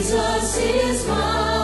Jesus is mine.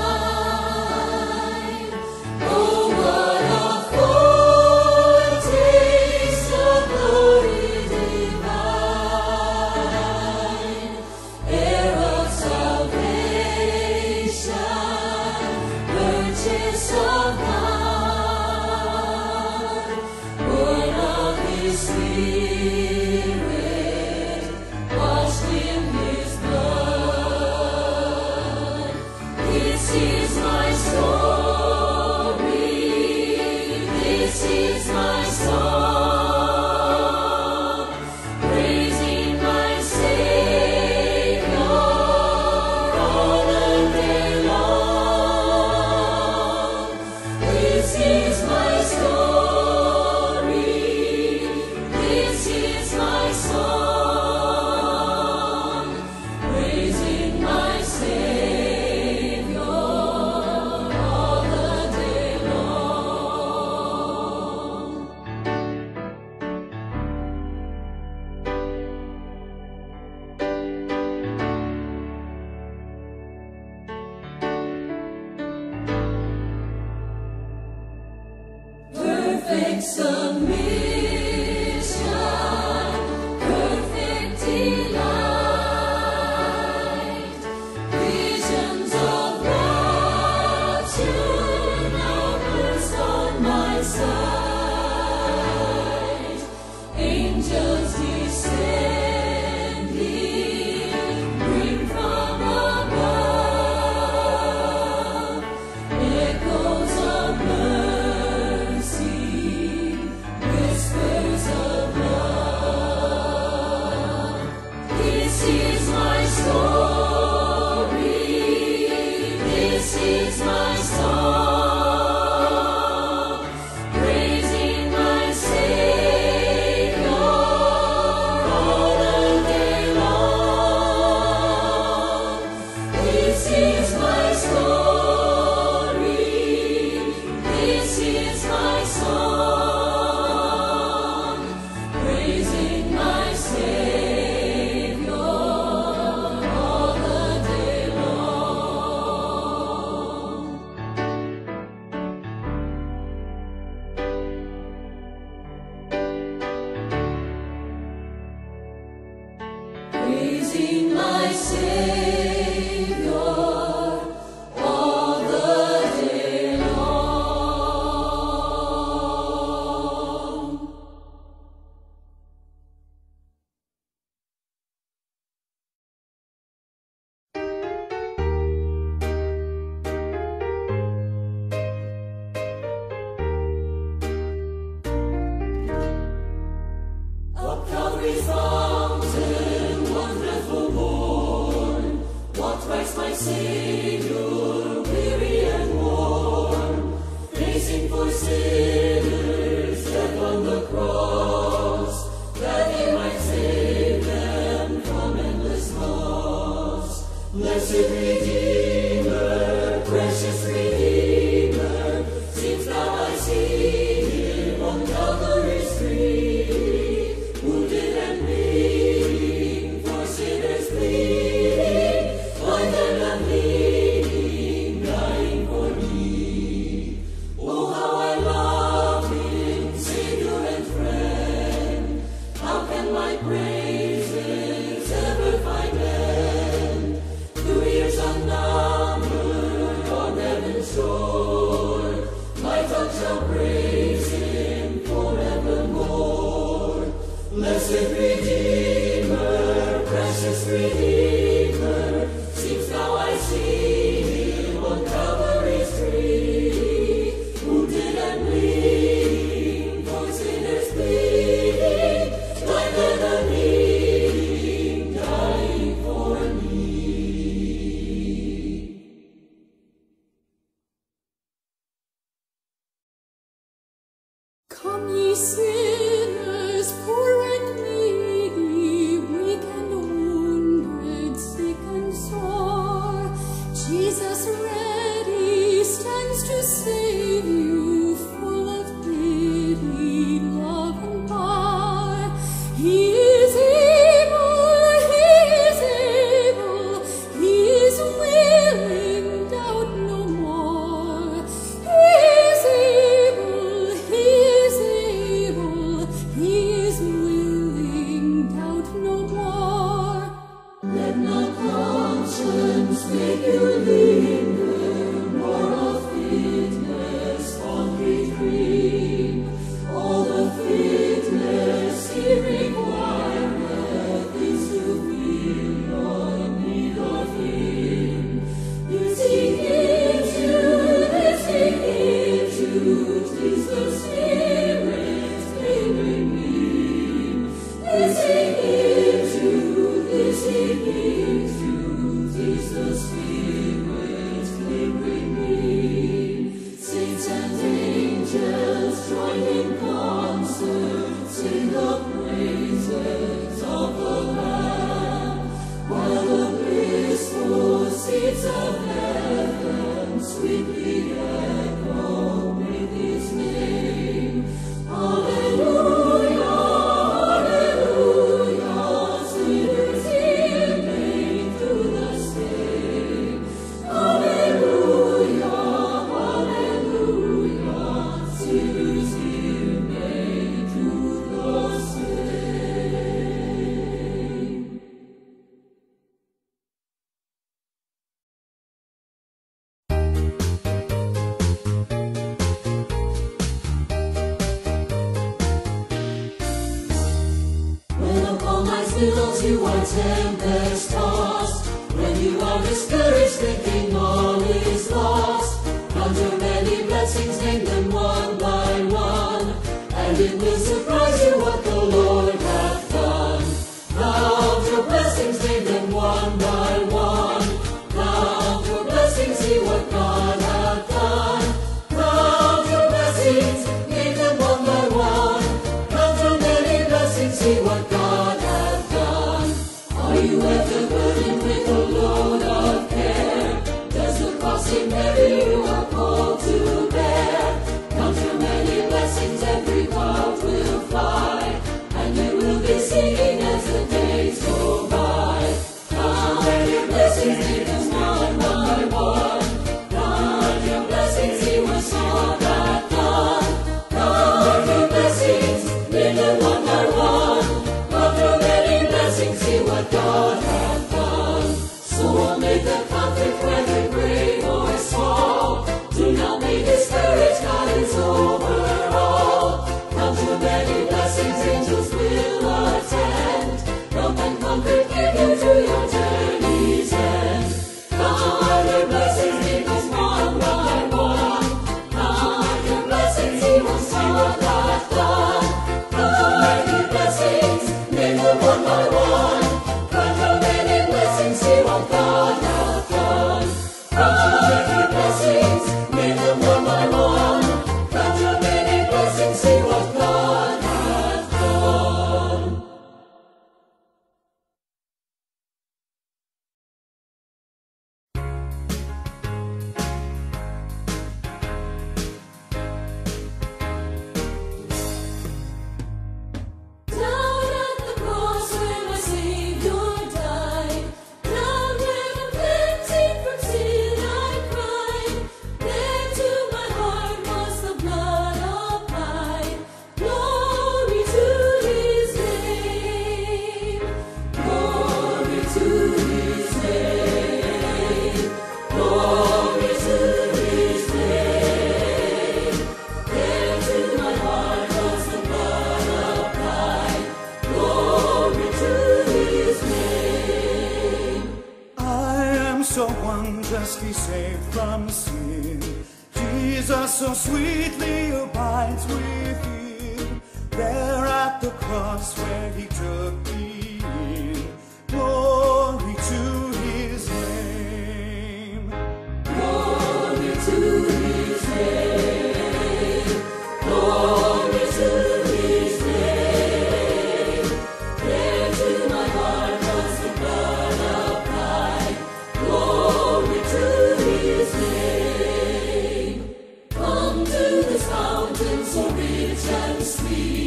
Rich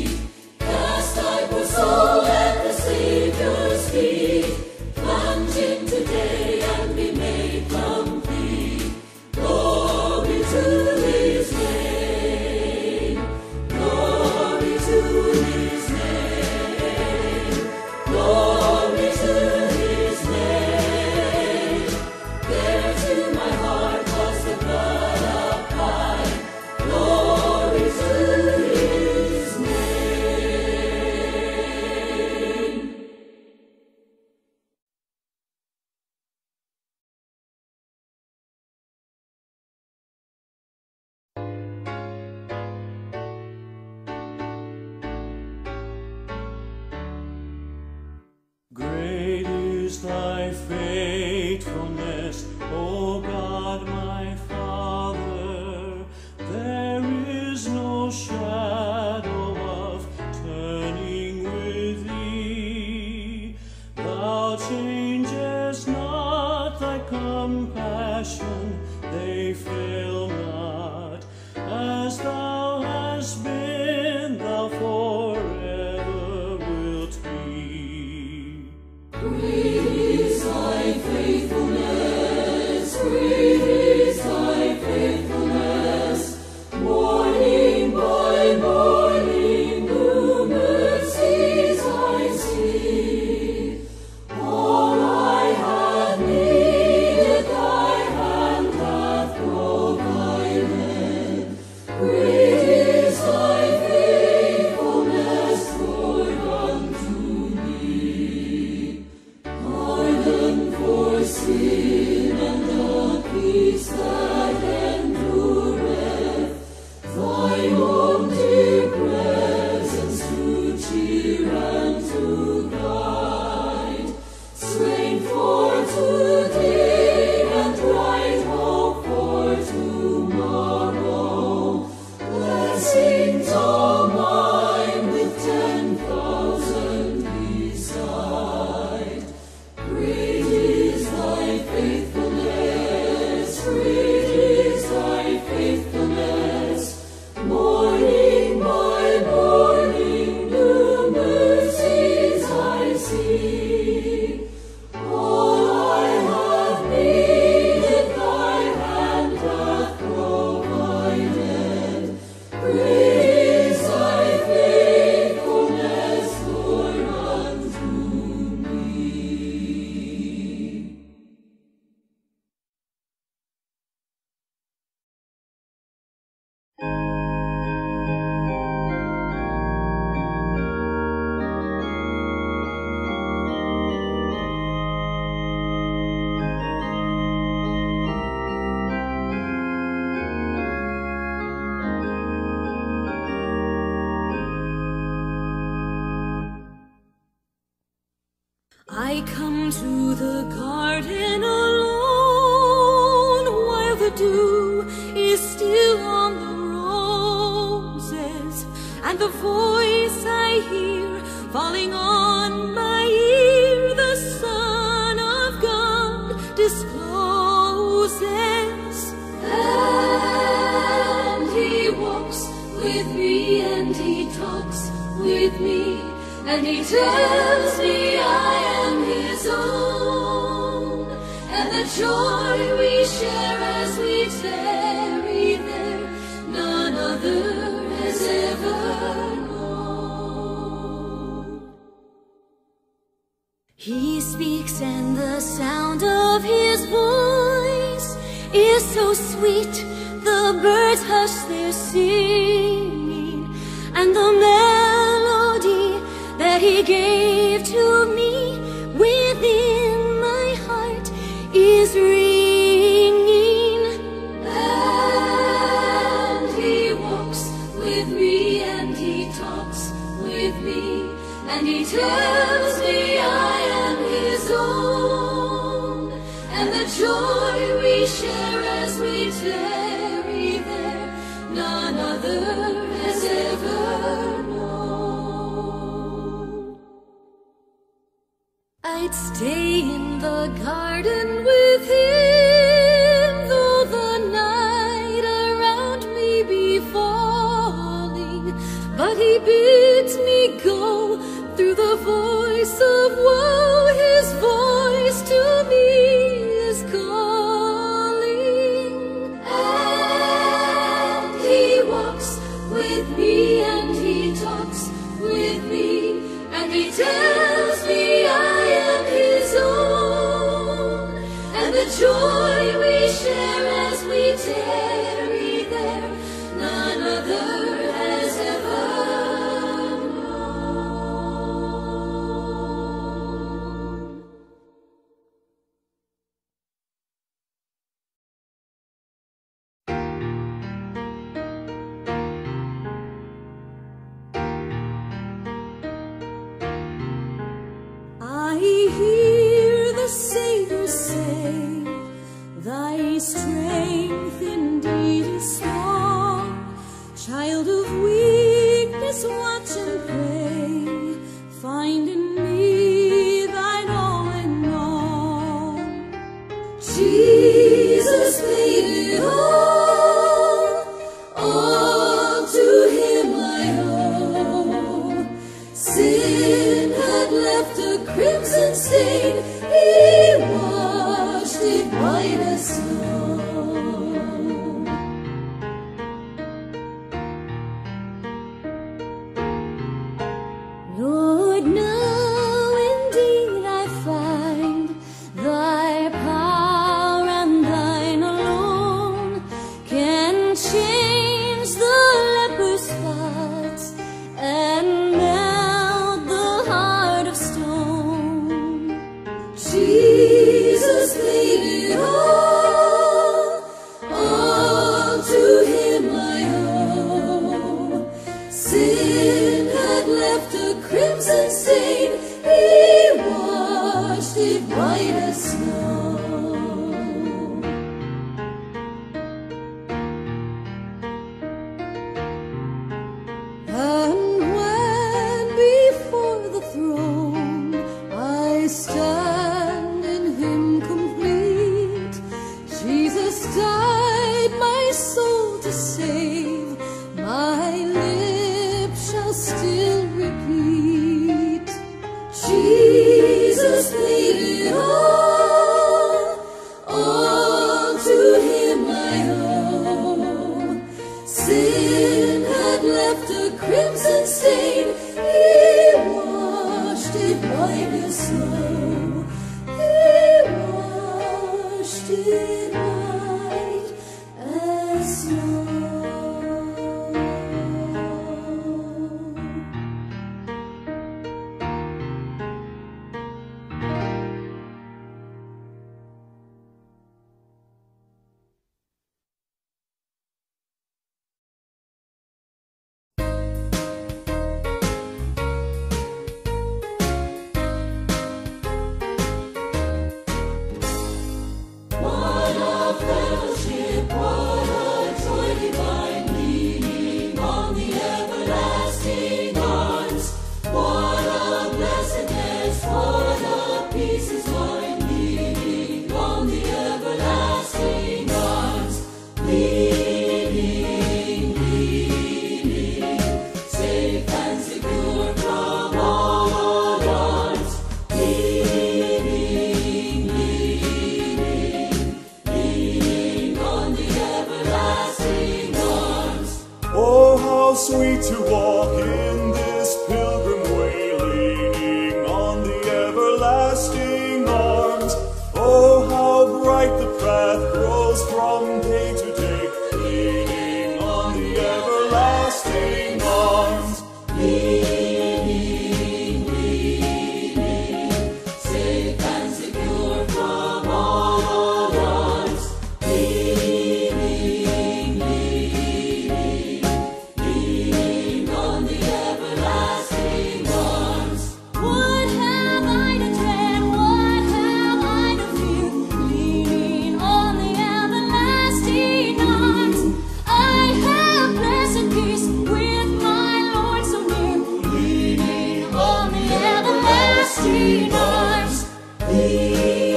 Lean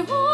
us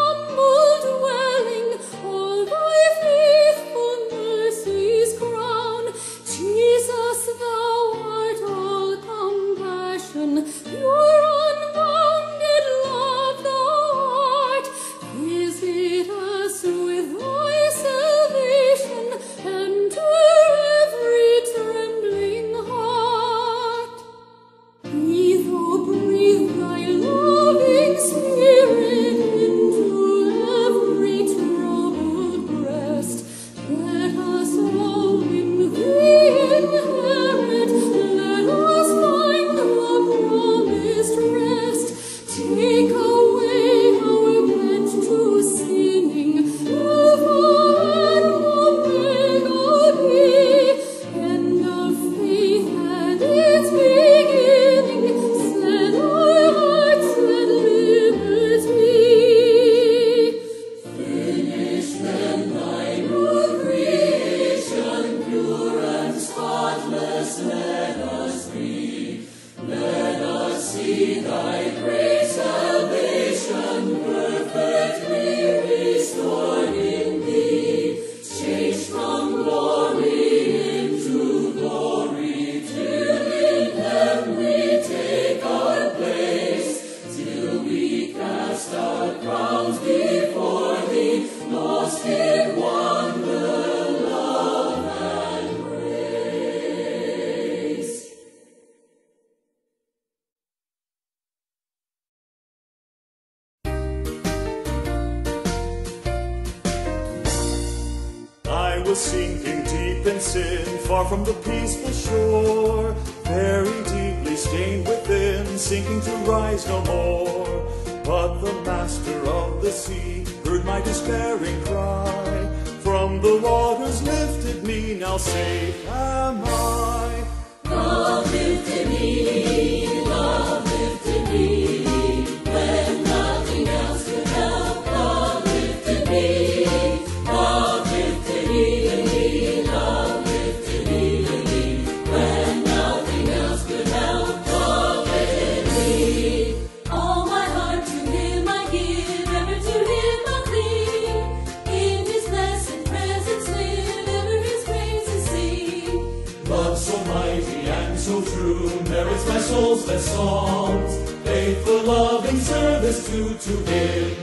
songs. Faithful, loving service due to Him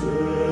to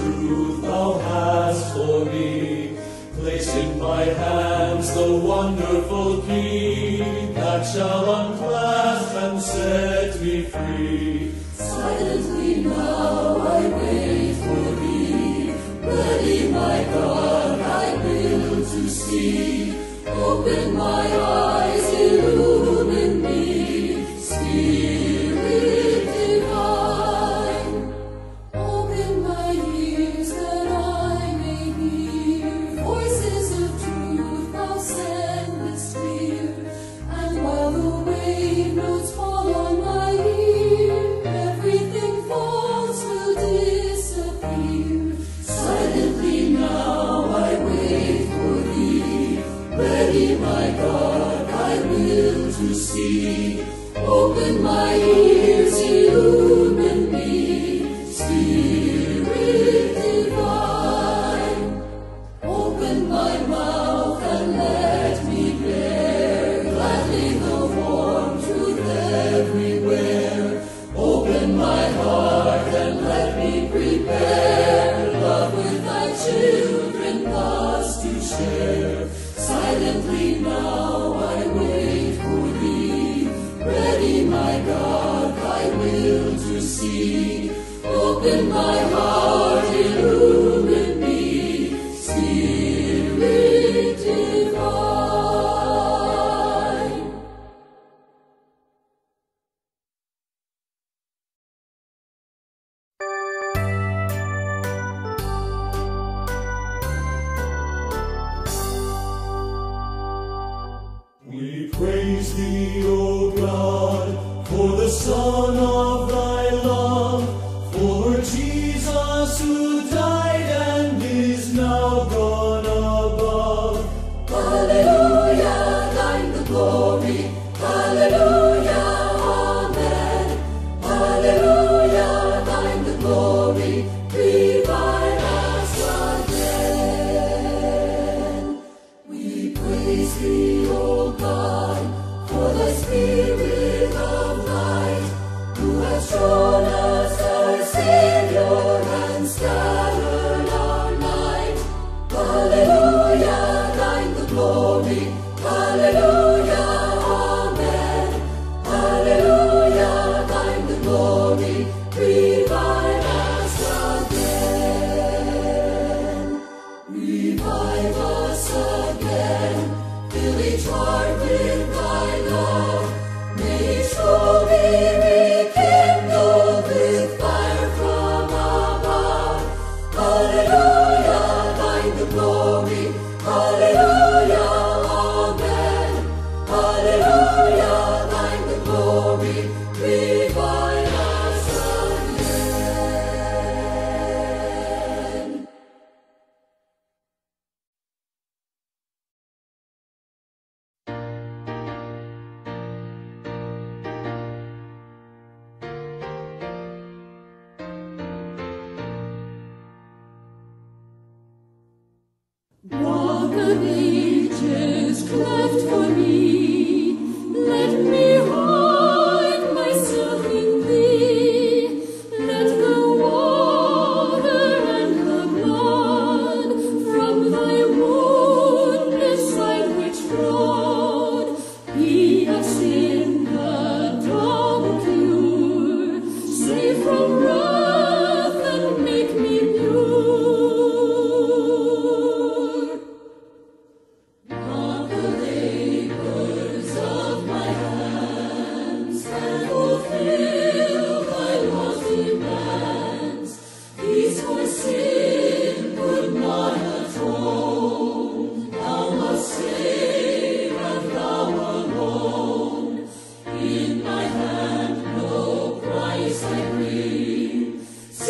glimpses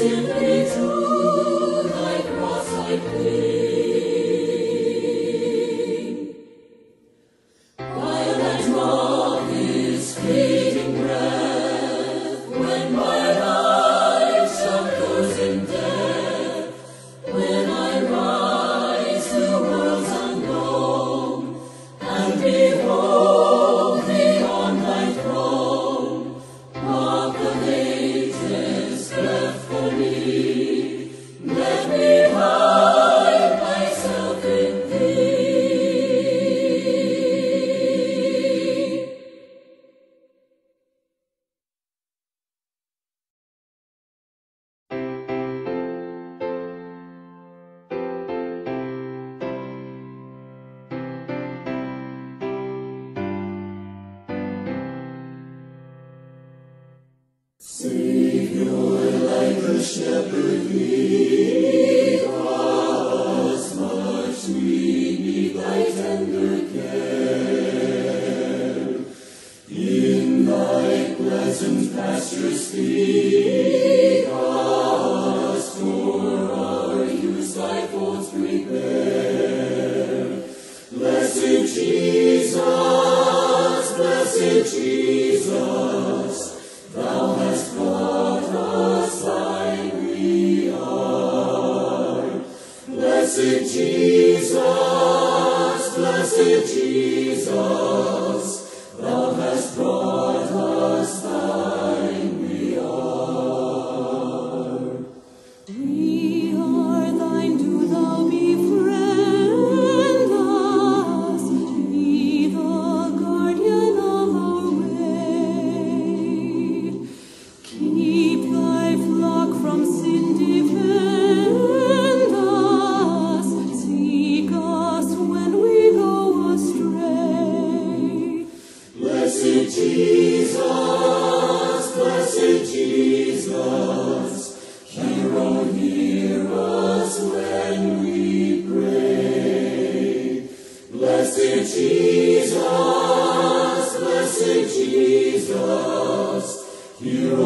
sempre tu.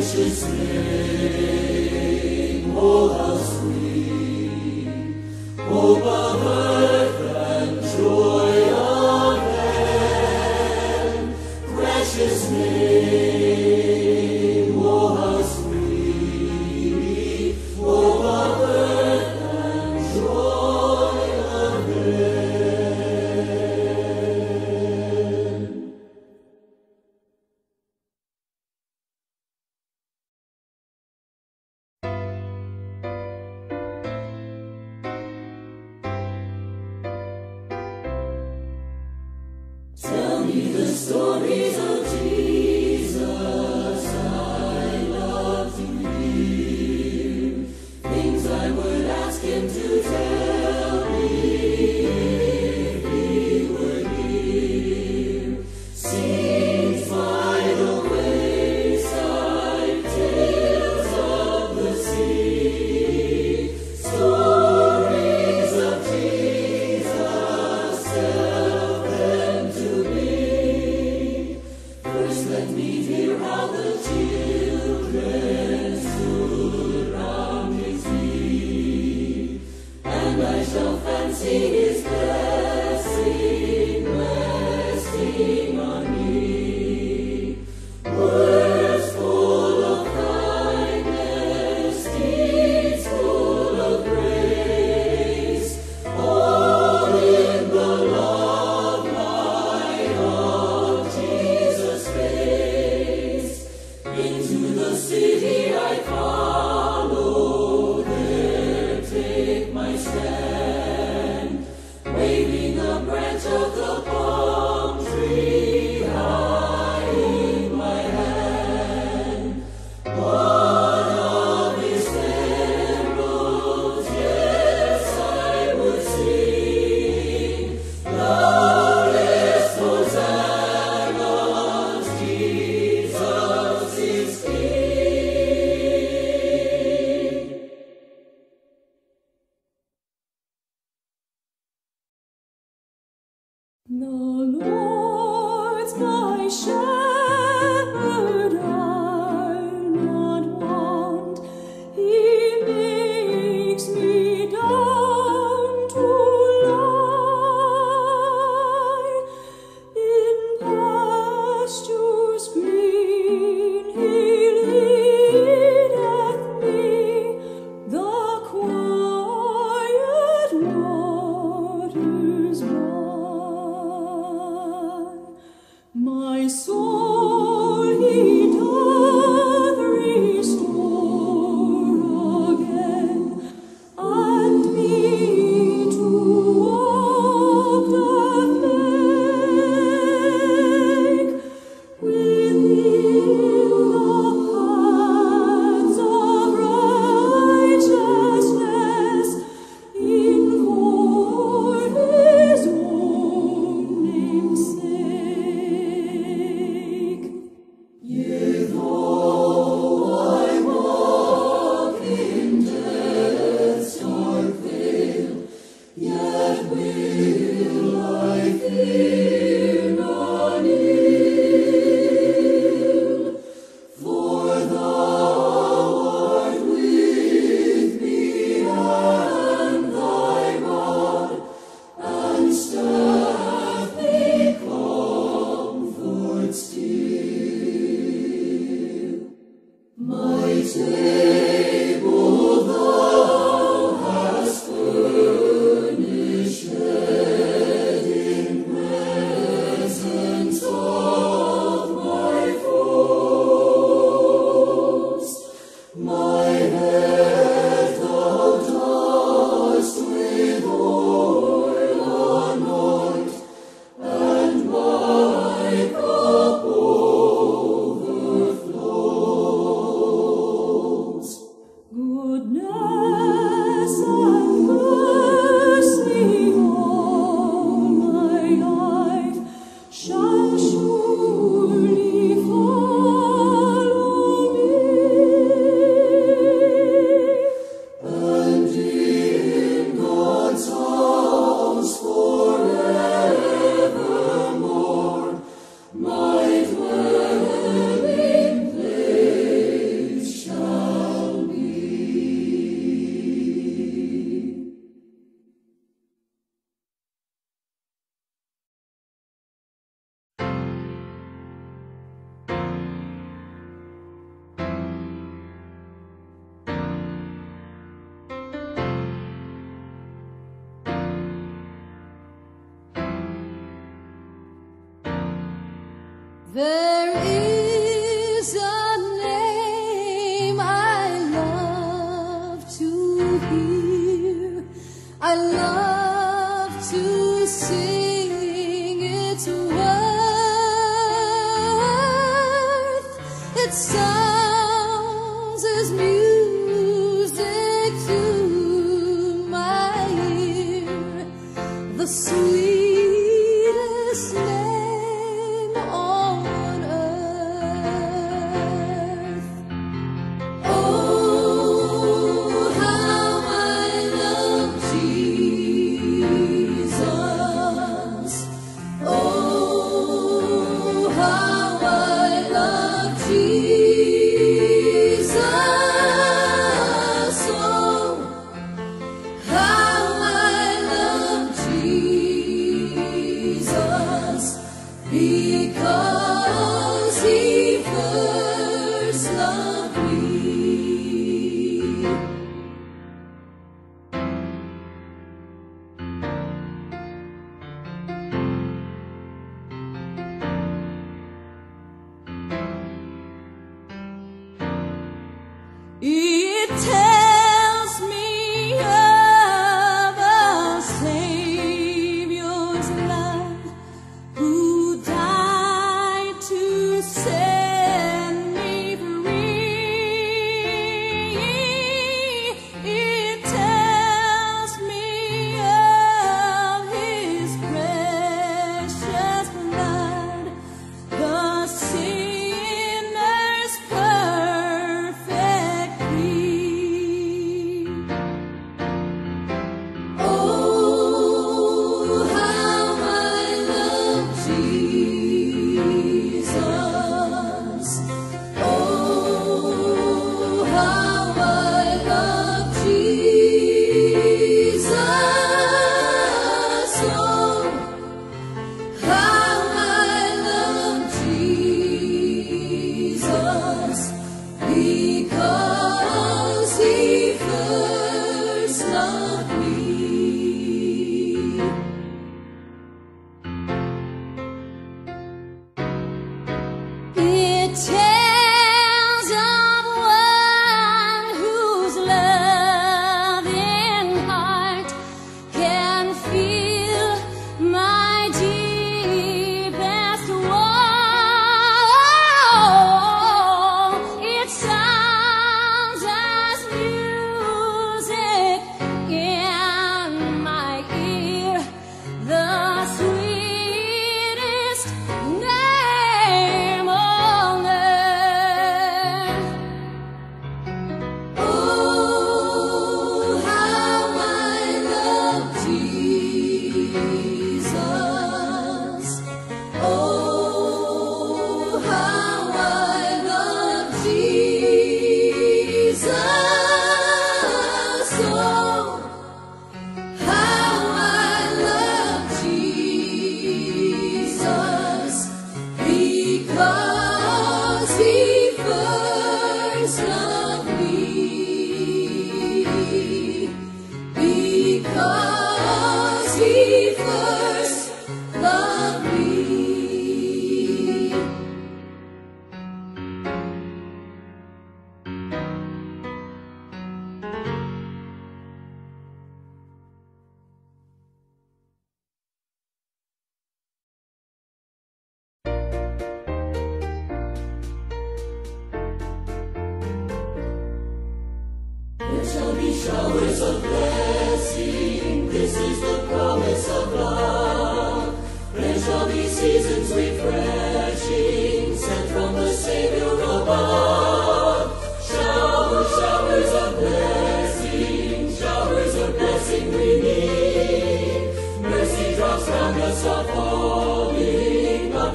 Precious name,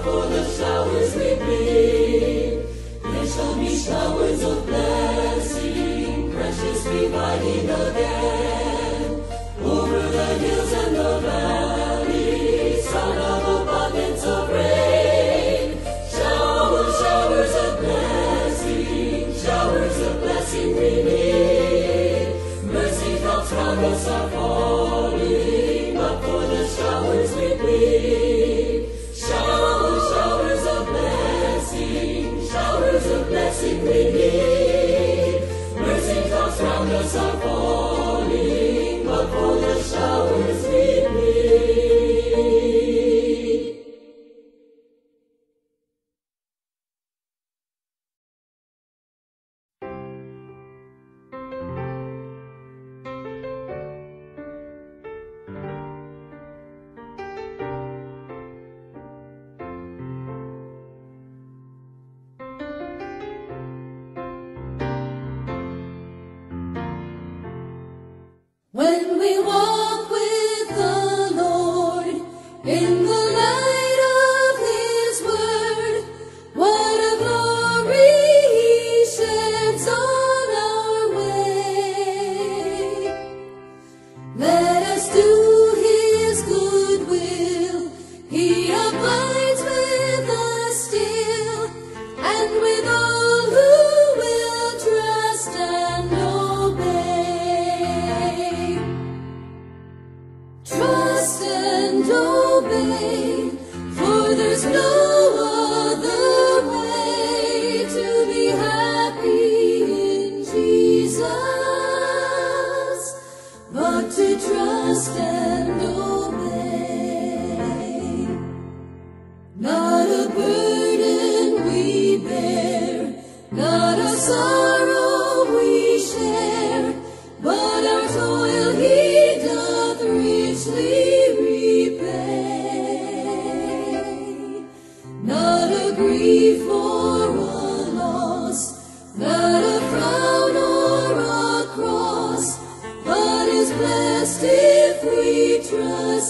Oh.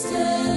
Trust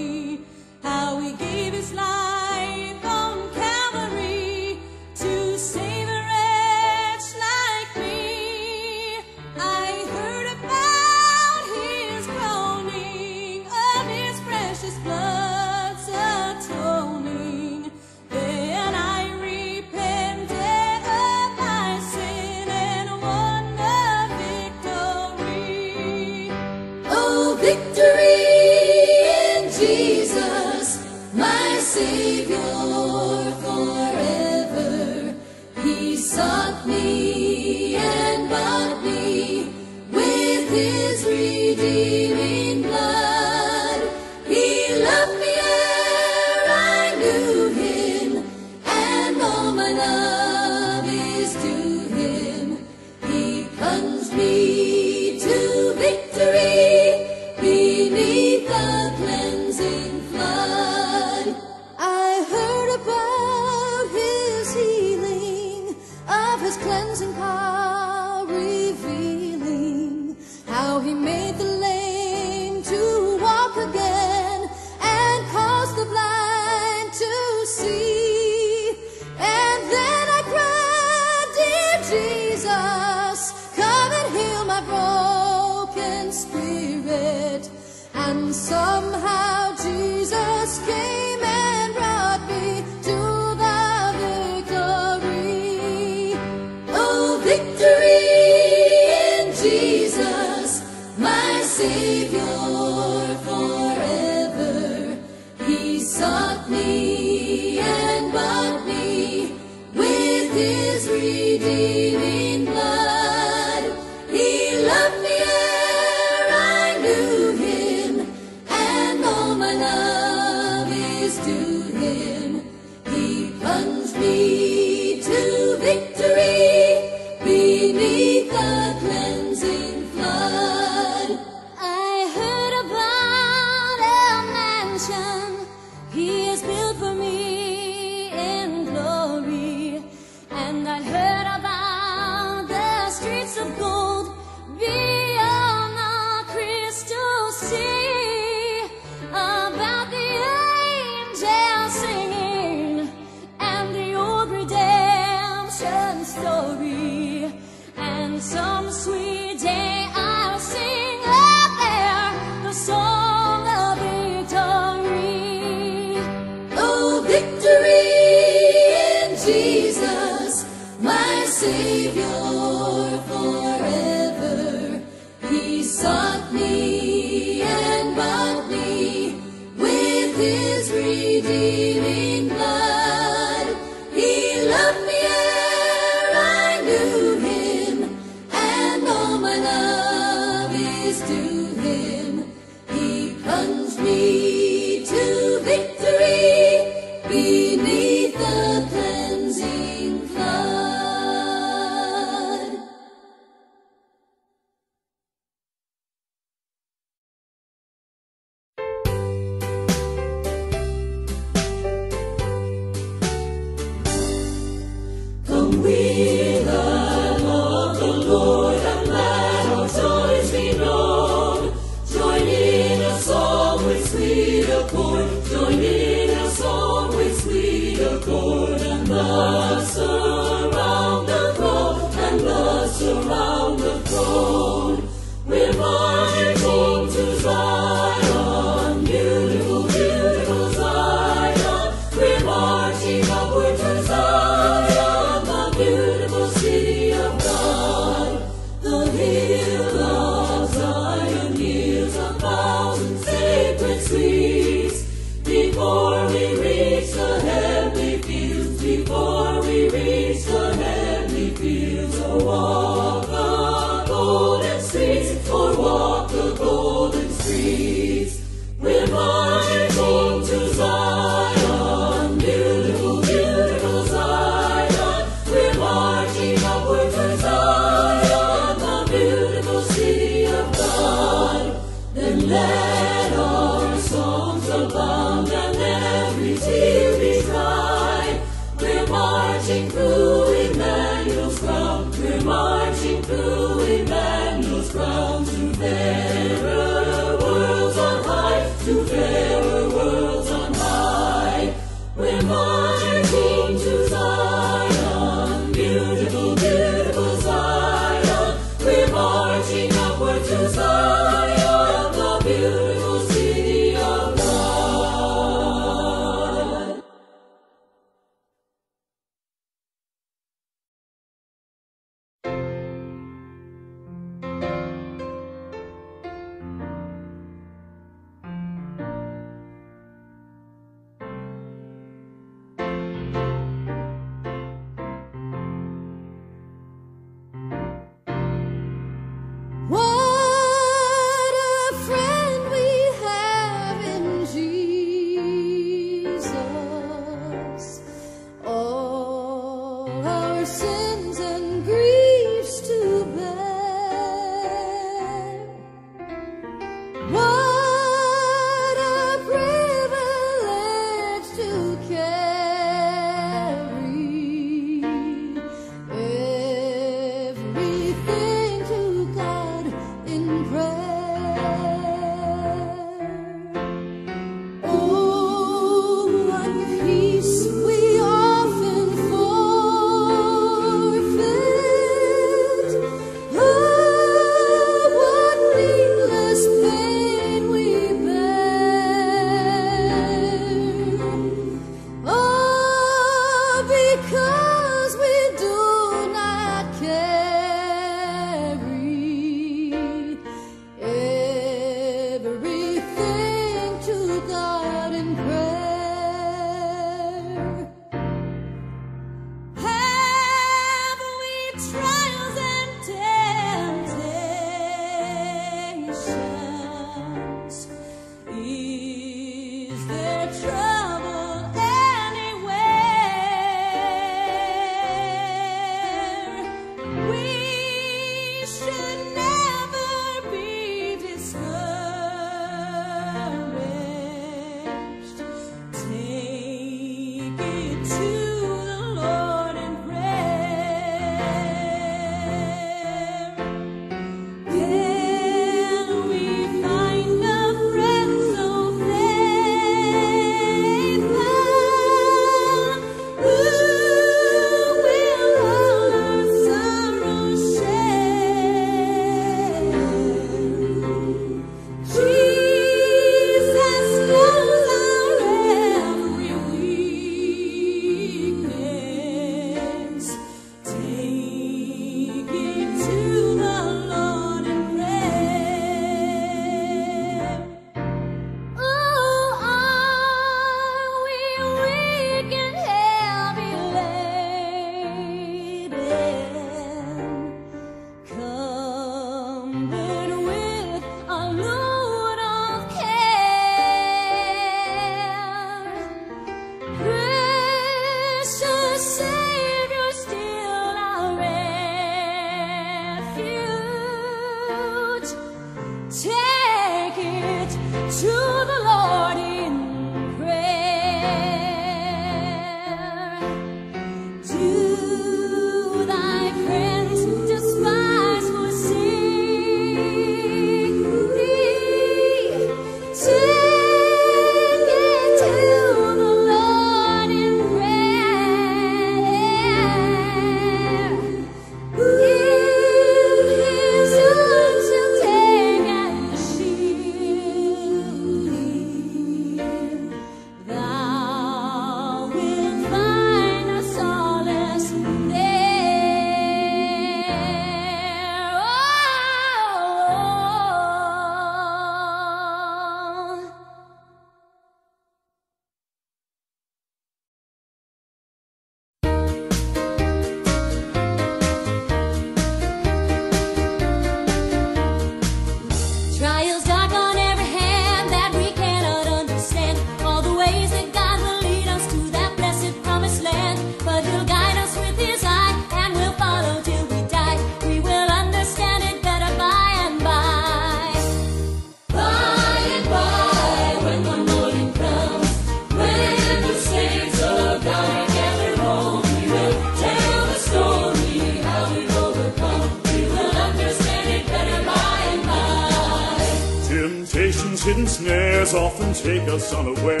take us unawares, and